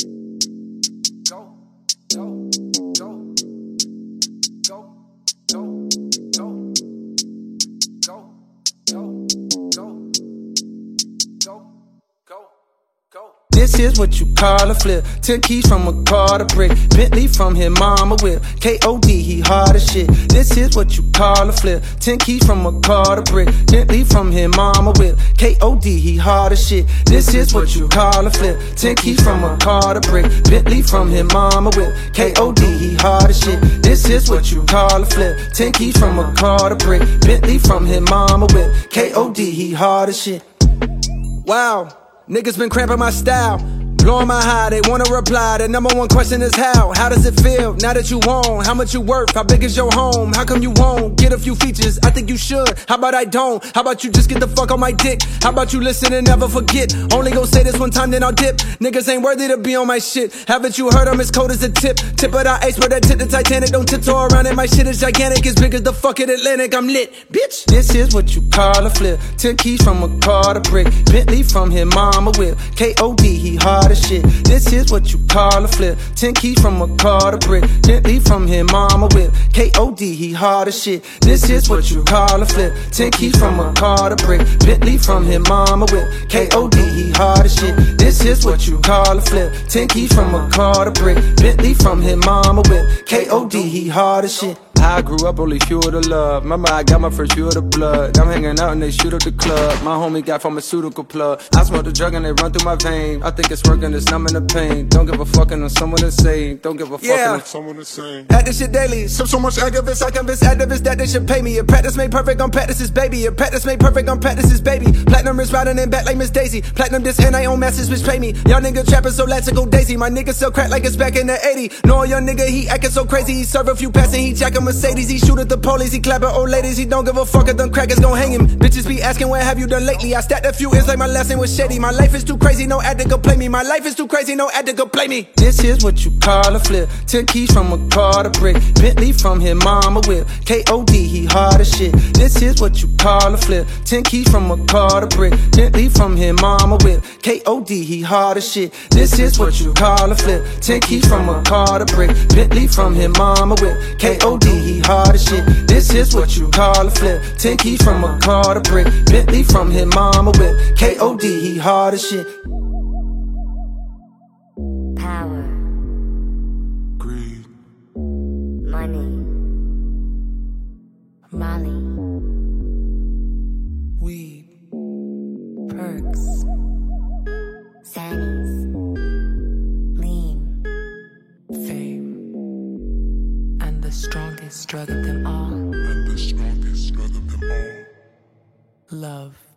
Go, go. This is what you call a flip. Ten keys from a car to brick. Bentley from his mama whip. K.O.D. he hard as shit. This is what you call a flip. Ten keys from a car to brick. Bentley from his mama whip. K.O.D. he hard as shit. This is what you call a flip. Ten keys from a car to brick. Bentley from his mama whip. K.O.D. he hard as shit. This is what you call a flip. Ten keys from a car to brick. Bentley from his mama whip. K.O.D. he hard as shit. Wow. Niggas been cramping my style. Blowing my high, they wanna reply. The number one question is how? How does it feel now that you own? How much you worth? How big is your home? How come you won't get a few features? I think you should. How about I don't? How about you just get the fuck on my dick? How about you listen and never forget? Only go say this one time, then I'll dip. Niggas ain't worthy to be on my shit. Haven't you heard I'm as cold as a tip? Tip of the iceberg that tip the Titanic. Don't tiptoe around it. My shit is gigantic, as big as the fucking Atlantic. I'm lit, bitch. This is what you call a flip. Ten keys from a car to brick. Bentley from his mama whip. K.O.D. he hard as shit. This is what you call a flip. Ten keys from a car to brick. Bentley from his mama whip. K.O.D. he hard as shit. This is what you call a flip. Ten keys from a car to brick. Bentley from his mama whip. K.O.D. he hard as shit. This is what you call a flip. Ten keys from a car to brick. Bentley from his mama whip. K.O.D. he hard as shit. I grew up only fuel to love. Remember, I got my first fuel to blood. I'm hanging out and they shoot up the club. My homie got pharmaceutical plug. I smoke the drug and they run through my vein. I think it's working, it's numbing the pain. Don't give a fucking on someone insane. Don't give a fucking Yeah. on Someone insane. Act this shit daily. So, so much activists, I convince activists that they should pay me. A practice made perfect on practices, baby. A practice made perfect on practices, baby. Platinum is riding in back like Miss Daisy. Platinum this and I own message, bitch, pay me. Y'all nigga trapping so let's go daisy. My nigga sell crack like it's back in the 80. No, young nigga, he acting so crazy. He serve a few passing, he jack a Mercedes. He shoot at the police, he clap at old ladies. He don't give a fuck if them crackers gon' hang him. Bitches be asking, what have you done lately? I stacked a few, it's like my last name was shady. My life is too crazy, no addict could play me. My life is too crazy, no addict could play me. This is what you call a flip. Ten keys from a car to brick. Bentley from his mama whip. K.O.D. he hard as shit. This is what you call a flip. Ten keys from a car to brick. Bentley from his mama whip. K.O.D. he hard as shit. This is what you call a flip. Ten keys from a car to brick. Bentley from his mama whip. K.O.D. he hard as shit. This is what you call a flip. Ten keys from a car to brick. Bentley from his mama whip. K.O.D. he hard as shit. Power, Greed. money, Molly, Weed. perks, Xannies, And the strongest them all. love.